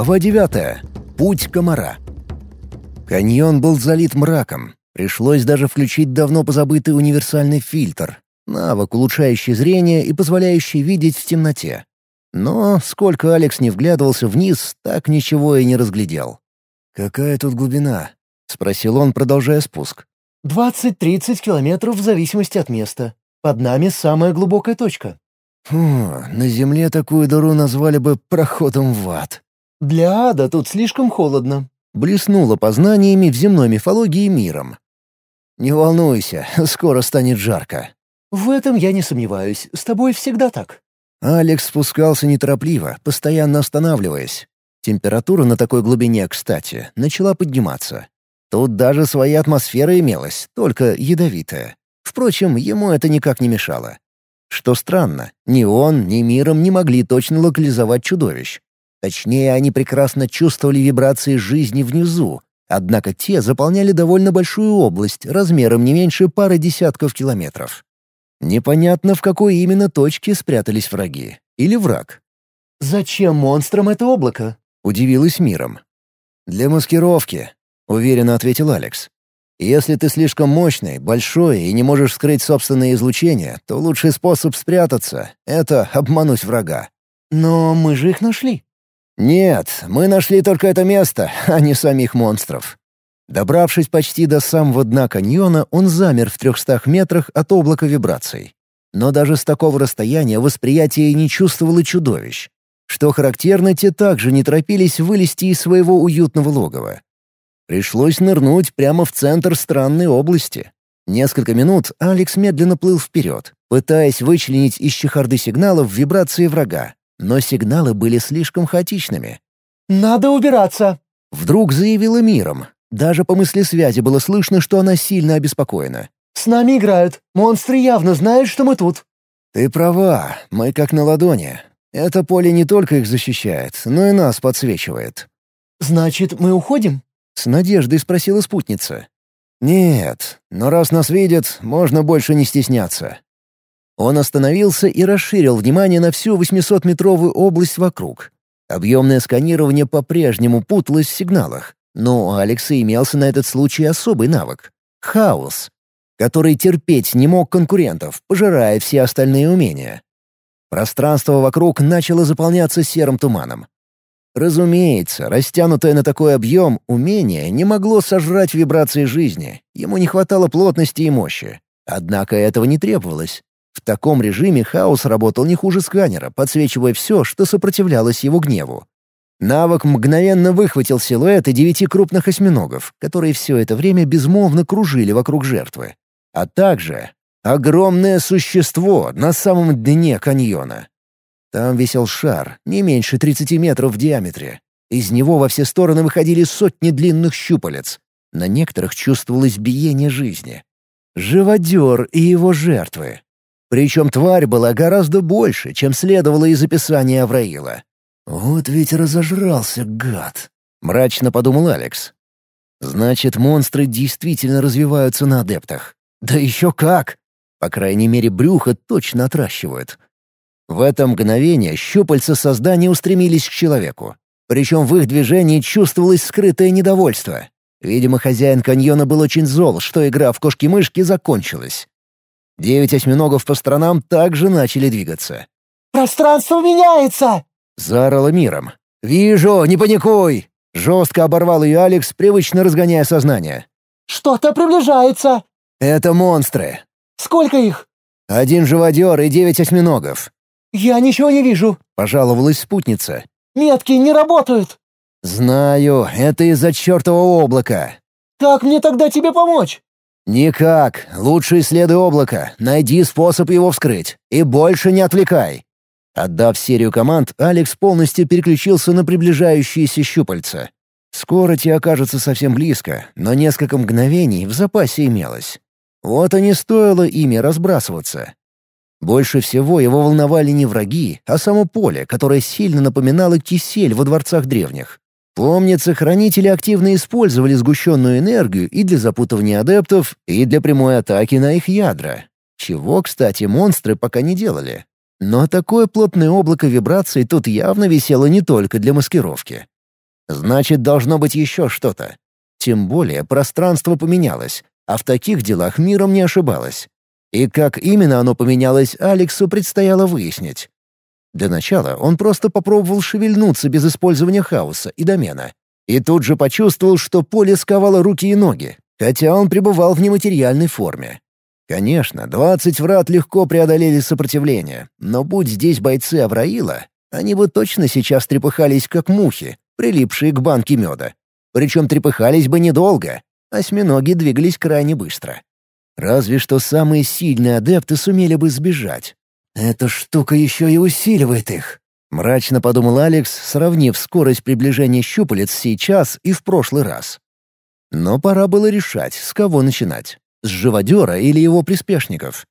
Глава 9. Путь комара. Каньон был залит мраком. Пришлось даже включить давно позабытый универсальный фильтр. Навык, улучшающий зрение и позволяющий видеть в темноте. Но сколько Алекс не вглядывался вниз, так ничего и не разглядел. «Какая тут глубина?» — спросил он, продолжая спуск. «Двадцать-тридцать километров в зависимости от места. Под нами самая глубокая точка». Фу, на Земле такую дыру назвали бы проходом в ад. «Для ада тут слишком холодно», — блеснула познаниями в земной мифологии миром. «Не волнуйся, скоро станет жарко». «В этом я не сомневаюсь. С тобой всегда так». Алекс спускался неторопливо, постоянно останавливаясь. Температура на такой глубине, кстати, начала подниматься. Тут даже своя атмосфера имелась, только ядовитая. Впрочем, ему это никак не мешало. Что странно, ни он, ни миром не могли точно локализовать чудовищ. Точнее, они прекрасно чувствовали вибрации жизни внизу, однако те заполняли довольно большую область размером не меньше пары десятков километров. Непонятно, в какой именно точке спрятались враги. Или враг. «Зачем монстрам это облако?» — удивилась миром. «Для маскировки», — уверенно ответил Алекс. «Если ты слишком мощный, большой и не можешь скрыть собственное излучение, то лучший способ спрятаться — это обмануть врага». «Но мы же их нашли». «Нет, мы нашли только это место, а не самих монстров». Добравшись почти до самого дна каньона, он замер в трехстах метрах от облака вибраций. Но даже с такого расстояния восприятие не чувствовало чудовищ. Что характерно, те также не торопились вылезти из своего уютного логова. Пришлось нырнуть прямо в центр странной области. Несколько минут Алекс медленно плыл вперед, пытаясь вычленить из чехарды сигналов вибрации врага но сигналы были слишком хаотичными. «Надо убираться!» — вдруг заявила миром. Даже по мысли связи было слышно, что она сильно обеспокоена. «С нами играют. Монстры явно знают, что мы тут». «Ты права. Мы как на ладони. Это поле не только их защищает, но и нас подсвечивает». «Значит, мы уходим?» — с надеждой спросила спутница. «Нет, но раз нас видят, можно больше не стесняться. Он остановился и расширил внимание на всю 800-метровую область вокруг. Объемное сканирование по-прежнему путалось в сигналах, но у Алекса имелся на этот случай особый навык — хаос, который терпеть не мог конкурентов, пожирая все остальные умения. Пространство вокруг начало заполняться серым туманом. Разумеется, растянутое на такой объем умение не могло сожрать вибрации жизни, ему не хватало плотности и мощи. Однако этого не требовалось. В таком режиме хаос работал не хуже сканера, подсвечивая все, что сопротивлялось его гневу. Навык мгновенно выхватил силуэты девяти крупных осьминогов, которые все это время безмолвно кружили вокруг жертвы. А также огромное существо на самом дне каньона. Там висел шар, не меньше 30 метров в диаметре. Из него во все стороны выходили сотни длинных щупалец. На некоторых чувствовалось биение жизни. Живодер и его жертвы. Причем тварь была гораздо больше, чем следовало из описания Авраила. «Вот ведь разожрался, гад!» — мрачно подумал Алекс. «Значит, монстры действительно развиваются на адептах. Да еще как! По крайней мере, брюхо точно отращивают». В это мгновение щупальца создания устремились к человеку. Причем в их движении чувствовалось скрытое недовольство. Видимо, хозяин каньона был очень зол, что игра в кошки-мышки закончилась. Девять осьминогов по сторонам также начали двигаться. «Пространство меняется!» — заорала миром. «Вижу, не паникуй!» — жестко оборвал ее Алекс, привычно разгоняя сознание. «Что-то приближается!» «Это монстры!» «Сколько их?» «Один живодер и девять осьминогов». «Я ничего не вижу», — пожаловалась спутница. «Метки не работают». «Знаю, это из-за чертового облака». «Как мне тогда тебе помочь?» «Никак. Лучше исследуй облако, найди способ его вскрыть. И больше не отвлекай». Отдав серию команд, Алекс полностью переключился на приближающиеся щупальца. Скоро те окажутся совсем близко, но несколько мгновений в запасе имелось. Вот и не стоило ими разбрасываться. Больше всего его волновали не враги, а само поле, которое сильно напоминало кисель во дворцах древних. Помнится, хранители активно использовали сгущенную энергию и для запутывания адептов, и для прямой атаки на их ядра. Чего, кстати, монстры пока не делали. Но такое плотное облако вибраций тут явно висело не только для маскировки. Значит, должно быть еще что-то. Тем более пространство поменялось, а в таких делах миром не ошибалось. И как именно оно поменялось, Алексу предстояло выяснить. Для начала он просто попробовал шевельнуться без использования хаоса и домена. И тут же почувствовал, что поле сковало руки и ноги, хотя он пребывал в нематериальной форме. Конечно, двадцать врат легко преодолели сопротивление, но будь здесь бойцы Авраила, они бы точно сейчас трепыхались как мухи, прилипшие к банке меда. Причем трепыхались бы недолго, осьминоги двигались крайне быстро. Разве что самые сильные адепты сумели бы сбежать. «Эта штука еще и усиливает их», — мрачно подумал Алекс, сравнив скорость приближения щупалец сейчас и в прошлый раз. Но пора было решать, с кого начинать — с живодера или его приспешников.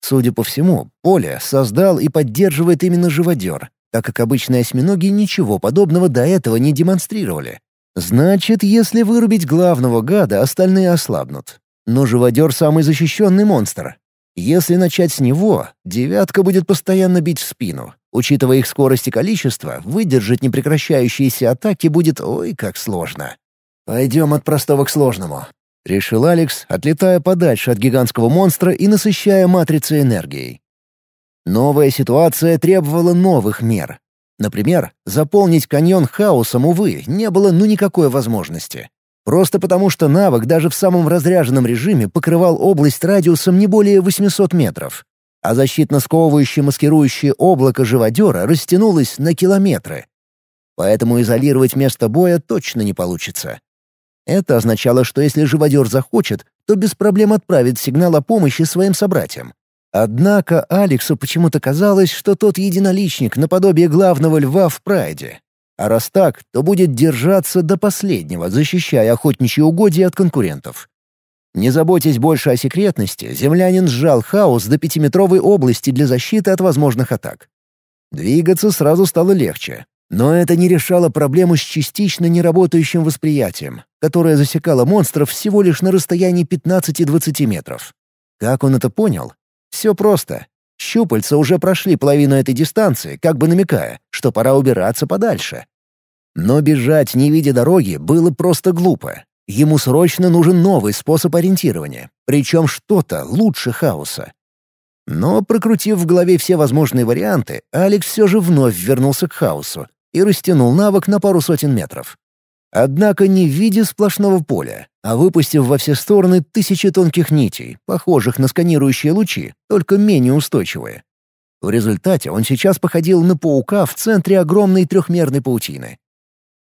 Судя по всему, поле создал и поддерживает именно живодер, так как обычные осьминоги ничего подобного до этого не демонстрировали. Значит, если вырубить главного гада, остальные ослабнут. Но живодер — самый защищенный монстр. Если начать с него, девятка будет постоянно бить в спину. Учитывая их скорость и количество, выдержать непрекращающиеся атаки будет ой как сложно. «Пойдем от простого к сложному», — решил Алекс, отлетая подальше от гигантского монстра и насыщая матрицей энергией. Новая ситуация требовала новых мер. Например, заполнить каньон хаосом, увы, не было ну никакой возможности. Просто потому, что навык даже в самом разряженном режиме покрывал область радиусом не более 800 метров, а защитно-сковывающее маскирующее облако живодера растянулось на километры. Поэтому изолировать место боя точно не получится. Это означало, что если живодер захочет, то без проблем отправит сигнал о помощи своим собратьям. Однако Алексу почему-то казалось, что тот единоличник наподобие главного льва в прайде, а раз так, то будет держаться до последнего, защищая охотничьи угодья от конкурентов. Не заботясь больше о секретности, землянин сжал хаос до пятиметровой области для защиты от возможных атак. Двигаться сразу стало легче, но это не решало проблему с частично неработающим восприятием, которое засекало монстров всего лишь на расстоянии 15-20 метров. Как он это понял? Все просто. Щупальца уже прошли половину этой дистанции, как бы намекая, что пора убираться подальше. Но бежать, не видя дороги, было просто глупо. Ему срочно нужен новый способ ориентирования, причем что-то лучше хаоса. Но, прокрутив в голове все возможные варианты, Алекс все же вновь вернулся к хаосу и растянул навык на пару сотен метров. Однако не в виде сплошного поля, а выпустив во все стороны тысячи тонких нитей, похожих на сканирующие лучи, только менее устойчивые. В результате он сейчас походил на паука в центре огромной трехмерной паутины.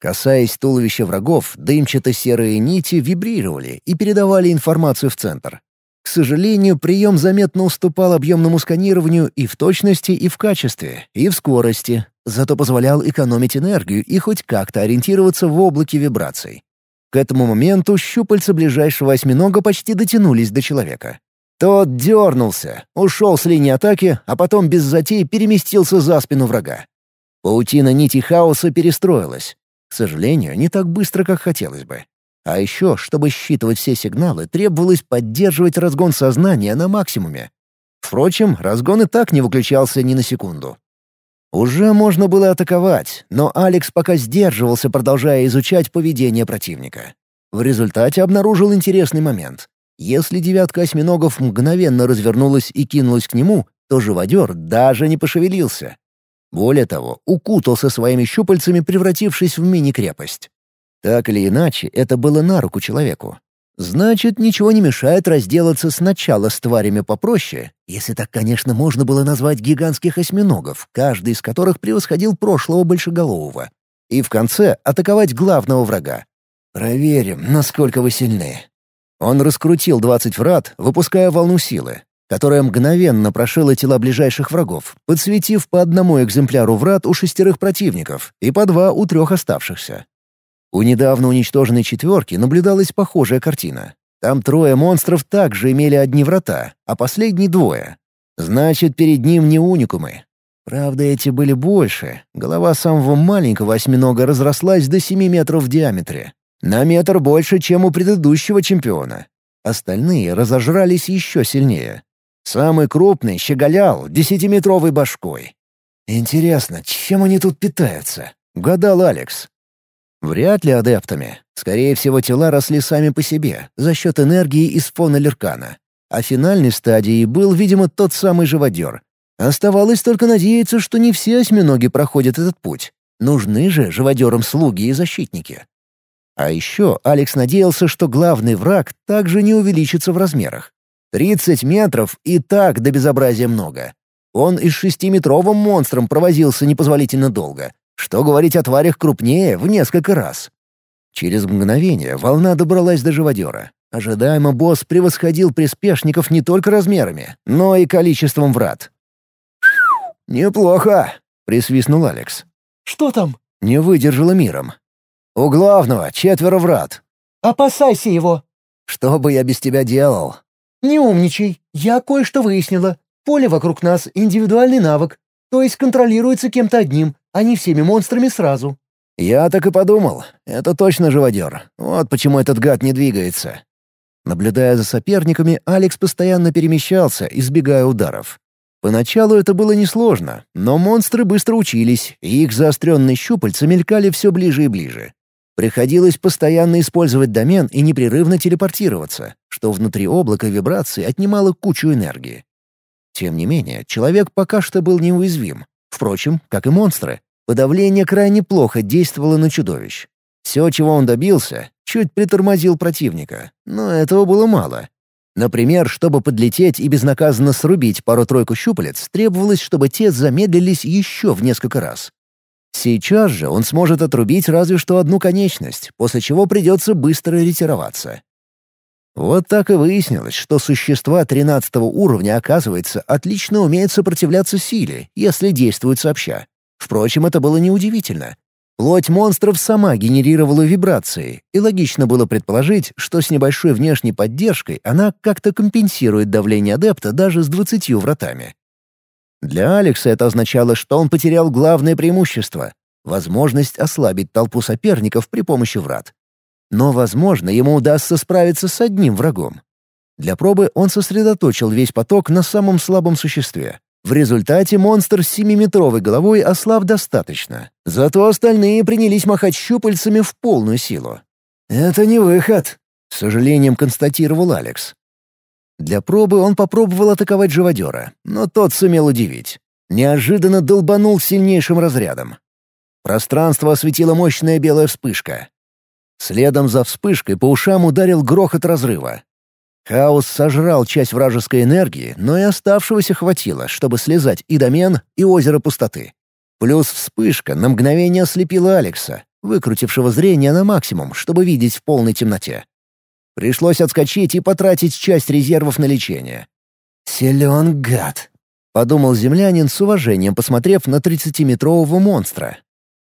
Касаясь туловища врагов, дымчато-серые нити вибрировали и передавали информацию в центр. К сожалению, прием заметно уступал объемному сканированию и в точности, и в качестве, и в скорости, зато позволял экономить энергию и хоть как-то ориентироваться в облаке вибраций. К этому моменту щупальца ближайшего осьминога почти дотянулись до человека. Тот дернулся, ушел с линии атаки, а потом без затей переместился за спину врага. Паутина нити хаоса перестроилась. К сожалению, не так быстро, как хотелось бы. А еще, чтобы считывать все сигналы, требовалось поддерживать разгон сознания на максимуме. Впрочем, разгон и так не выключался ни на секунду. Уже можно было атаковать, но Алекс пока сдерживался, продолжая изучать поведение противника. В результате обнаружил интересный момент. Если девятка осьминогов мгновенно развернулась и кинулась к нему, то живодер даже не пошевелился. Более того, укутался своими щупальцами, превратившись в мини-крепость. Так или иначе, это было на руку человеку. Значит, ничего не мешает разделаться сначала с тварями попроще, если так, конечно, можно было назвать гигантских осьминогов, каждый из которых превосходил прошлого большеголового, и в конце атаковать главного врага. «Проверим, насколько вы сильны». Он раскрутил двадцать врат, выпуская волну силы, которая мгновенно прошила тела ближайших врагов, подсветив по одному экземпляру врат у шестерых противников и по два у трех оставшихся. У недавно уничтоженной четверки наблюдалась похожая картина. Там трое монстров также имели одни врата, а последний — двое. Значит, перед ним не уникумы. Правда, эти были больше. Голова самого маленького осьминога разрослась до 7 метров в диаметре. На метр больше, чем у предыдущего чемпиона. Остальные разожрались еще сильнее. Самый крупный щеголял десятиметровой башкой. «Интересно, чем они тут питаются?» — гадал Алекс. Вряд ли адептами. Скорее всего, тела росли сами по себе, за счет энергии из фона Леркана. А финальной стадией был, видимо, тот самый живодер. Оставалось только надеяться, что не все осьминоги проходят этот путь. Нужны же живодерам слуги и защитники. А еще Алекс надеялся, что главный враг также не увеличится в размерах. 30 метров и так до безобразия много. Он и с шестиметровым монстром провозился непозволительно долго. Что говорить о тварях крупнее в несколько раз. Через мгновение волна добралась до живодера. Ожидаемо босс превосходил приспешников не только размерами, но и количеством врат. «Неплохо!» — присвистнул Алекс. «Что там?» — не выдержала миром. «У главного четверо врат». «Опасайся его!» «Что бы я без тебя делал?» «Не умничай. Я кое-что выяснила. Поле вокруг нас — индивидуальный навык, то есть контролируется кем-то одним, а не всеми монстрами сразу». «Я так и подумал. Это точно живодер. Вот почему этот гад не двигается». Наблюдая за соперниками, Алекс постоянно перемещался, избегая ударов. Поначалу это было несложно, но монстры быстро учились, и их заостренные щупальца мелькали все ближе и ближе. Приходилось постоянно использовать домен и непрерывно телепортироваться, что внутри облака вибраций отнимало кучу энергии. Тем не менее, человек пока что был неуязвим. Впрочем, как и монстры, подавление крайне плохо действовало на чудовищ. Все, чего он добился, чуть притормозил противника, но этого было мало. Например, чтобы подлететь и безнаказанно срубить пару-тройку щупалец, требовалось, чтобы те замедлились еще в несколько раз. Сейчас же он сможет отрубить разве что одну конечность, после чего придется быстро ретироваться. Вот так и выяснилось, что существа 13 уровня, оказывается, отлично умеют сопротивляться силе, если действуют сообща. Впрочем, это было неудивительно. Плоть монстров сама генерировала вибрации, и логично было предположить, что с небольшой внешней поддержкой она как-то компенсирует давление адепта даже с двадцатью вратами. Для Алекса это означало, что он потерял главное преимущество — возможность ослабить толпу соперников при помощи врат. Но, возможно, ему удастся справиться с одним врагом. Для пробы он сосредоточил весь поток на самом слабом существе, в результате монстр с семиметровой головой ослаб достаточно. Зато остальные принялись махать щупальцами в полную силу. «Это не выход», — с сожалением констатировал Алекс. Для пробы он попробовал атаковать живодера, но тот сумел удивить. Неожиданно долбанул сильнейшим разрядом. Пространство осветила мощная белая вспышка. Следом за вспышкой по ушам ударил грохот разрыва. Хаос сожрал часть вражеской энергии, но и оставшегося хватило, чтобы слезать и домен, и озеро пустоты. Плюс вспышка на мгновение ослепила Алекса, выкрутившего зрение на максимум, чтобы видеть в полной темноте. Пришлось отскочить и потратить часть резервов на лечение. «Силен гад», — подумал землянин с уважением, посмотрев на тридцатиметрового монстра.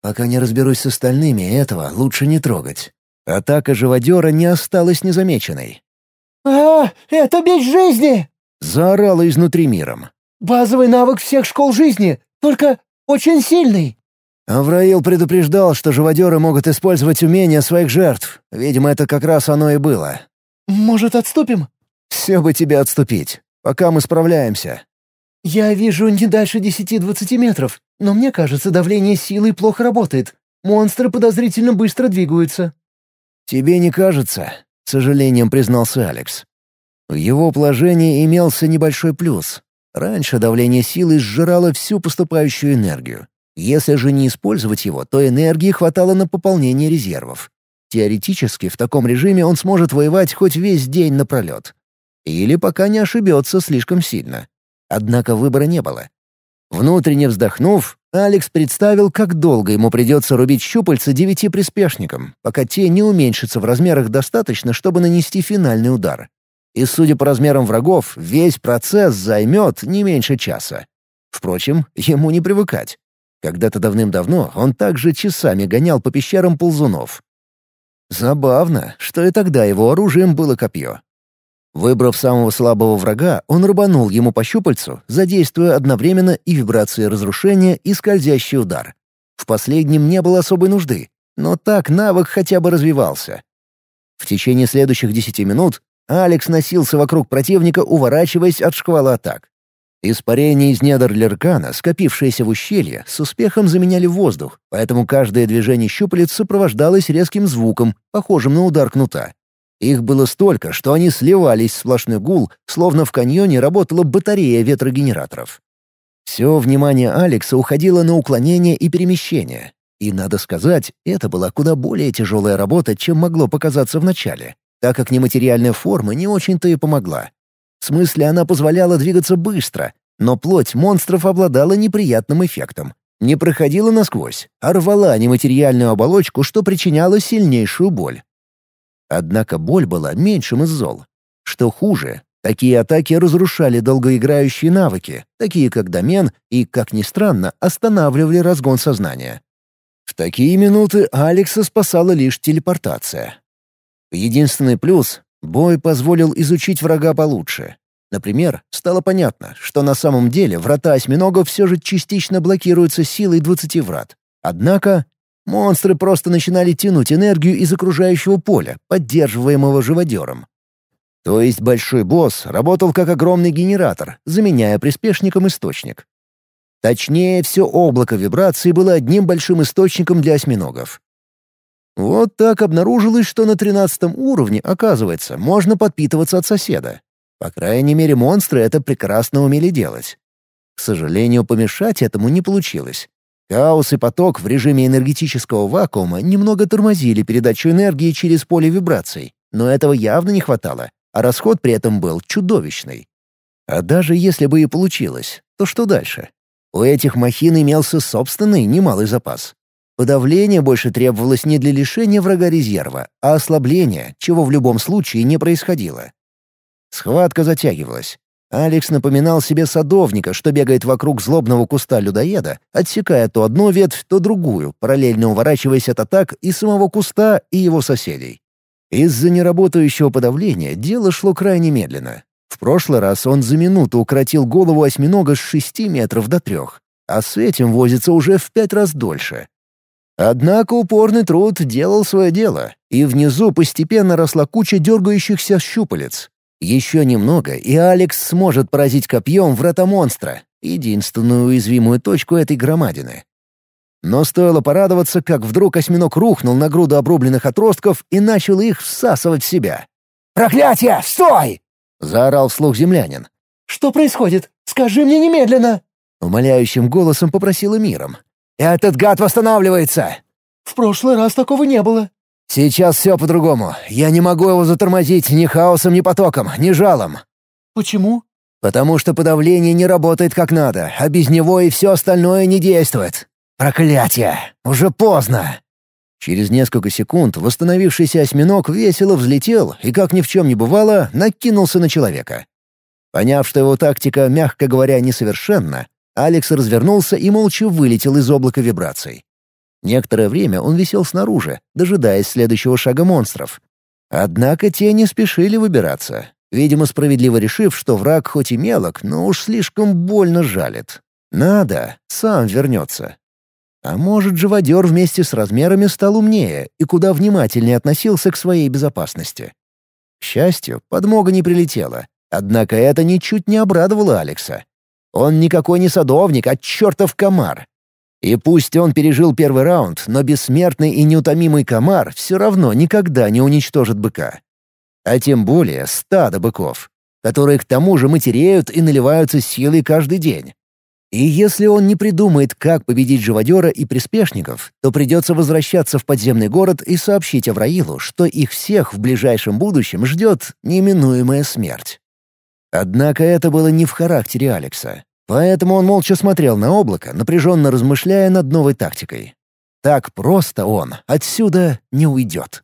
«Пока не разберусь с остальными, этого лучше не трогать». Атака живодера не осталась незамеченной. «А, это бич жизни!» — заорала изнутри миром. «Базовый навык всех школ жизни, только очень сильный!» Авраил предупреждал, что живодеры могут использовать умения своих жертв. Видимо, это как раз оно и было. «Может, отступим?» «Все бы тебе отступить, пока мы справляемся». «Я вижу не дальше десяти-двадцати метров, но мне кажется, давление силы плохо работает. Монстры подозрительно быстро двигаются». «Тебе не кажется?» — с сожалением признался Алекс. В его положении имелся небольшой плюс. Раньше давление силы сжирало всю поступающую энергию. Если же не использовать его, то энергии хватало на пополнение резервов. Теоретически, в таком режиме он сможет воевать хоть весь день напролет. Или пока не ошибется слишком сильно. Однако выбора не было. Внутренне вздохнув, Алекс представил, как долго ему придется рубить щупальца девяти приспешникам, пока те не уменьшатся в размерах достаточно, чтобы нанести финальный удар. И, судя по размерам врагов, весь процесс займет не меньше часа. Впрочем, ему не привыкать. Когда-то давным-давно он также часами гонял по пещерам ползунов. Забавно, что и тогда его оружием было копье. Выбрав самого слабого врага, он рубанул ему по щупальцу, задействуя одновременно и вибрации разрушения, и скользящий удар. В последнем не было особой нужды, но так навык хотя бы развивался. В течение следующих десяти минут Алекс носился вокруг противника, уворачиваясь от шквала атак. Испарения из недр Леркана, скопившиеся в ущелье, с успехом заменяли воздух, поэтому каждое движение щупалец сопровождалось резким звуком, похожим на удар кнута. Их было столько, что они сливались в сплошной гул, словно в каньоне работала батарея ветрогенераторов. Все внимание Алекса уходило на уклонение и перемещение. И, надо сказать, это была куда более тяжелая работа, чем могло показаться вначале, так как нематериальная форма не очень-то и помогла. В смысле, она позволяла двигаться быстро, но плоть монстров обладала неприятным эффектом. Не проходила насквозь, а рвала нематериальную оболочку, что причиняло сильнейшую боль. Однако боль была меньшим из зол. Что хуже, такие атаки разрушали долгоиграющие навыки, такие как домен, и, как ни странно, останавливали разгон сознания. В такие минуты Алекса спасала лишь телепортация. Единственный плюс Бой позволил изучить врага получше. Например, стало понятно, что на самом деле врата осьминогов все же частично блокируются силой 20 врат. Однако монстры просто начинали тянуть энергию из окружающего поля, поддерживаемого живодером. То есть большой босс работал как огромный генератор, заменяя приспешником источник. Точнее, все облако вибраций было одним большим источником для осьминогов. Вот так обнаружилось, что на тринадцатом уровне, оказывается, можно подпитываться от соседа. По крайней мере, монстры это прекрасно умели делать. К сожалению, помешать этому не получилось. Хаос и поток в режиме энергетического вакуума немного тормозили передачу энергии через поле вибраций, но этого явно не хватало, а расход при этом был чудовищный. А даже если бы и получилось, то что дальше? У этих махин имелся собственный немалый запас. Подавление больше требовалось не для лишения врага резерва, а ослабления, чего в любом случае не происходило. Схватка затягивалась. Алекс напоминал себе садовника, что бегает вокруг злобного куста людоеда, отсекая то одну ветвь, то другую, параллельно уворачиваясь от атак и самого куста, и его соседей. Из-за неработающего подавления дело шло крайне медленно. В прошлый раз он за минуту укоротил голову осьминога с шести метров до трех, а с этим возится уже в пять раз дольше. Однако упорный труд делал свое дело, и внизу постепенно росла куча дергающихся щупалец. Еще немного, и Алекс сможет поразить копьем врата монстра, единственную уязвимую точку этой громадины. Но стоило порадоваться, как вдруг осьминог рухнул на груду обрубленных отростков и начал их всасывать в себя. «Проклятие! Стой!» — заорал вслух землянин. «Что происходит? Скажи мне немедленно!» Умоляющим голосом попросила миром. «Этот гад восстанавливается!» «В прошлый раз такого не было». «Сейчас все по-другому. Я не могу его затормозить ни хаосом, ни потоком, ни жалом». «Почему?» «Потому что подавление не работает как надо, а без него и все остальное не действует. Проклятие! Уже поздно!» Через несколько секунд восстановившийся осьминог весело взлетел и, как ни в чем не бывало, накинулся на человека. Поняв, что его тактика, мягко говоря, несовершенна, Алекс развернулся и молча вылетел из облака вибраций. Некоторое время он висел снаружи, дожидаясь следующего шага монстров. Однако те не спешили выбираться, видимо, справедливо решив, что враг хоть и мелок, но уж слишком больно жалит. Надо, сам вернется. А может, живодер вместе с размерами стал умнее и куда внимательнее относился к своей безопасности. К счастью, подмога не прилетела, однако это ничуть не обрадовало Алекса. Он никакой не садовник, а чертов комар. И пусть он пережил первый раунд, но бессмертный и неутомимый комар все равно никогда не уничтожит быка. А тем более стадо быков, которые к тому же матереют и наливаются силой каждый день. И если он не придумает, как победить живодера и приспешников, то придется возвращаться в подземный город и сообщить Авраилу, что их всех в ближайшем будущем ждет неминуемая смерть. Однако это было не в характере Алекса. Поэтому он молча смотрел на облако, напряженно размышляя над новой тактикой. Так просто он отсюда не уйдет.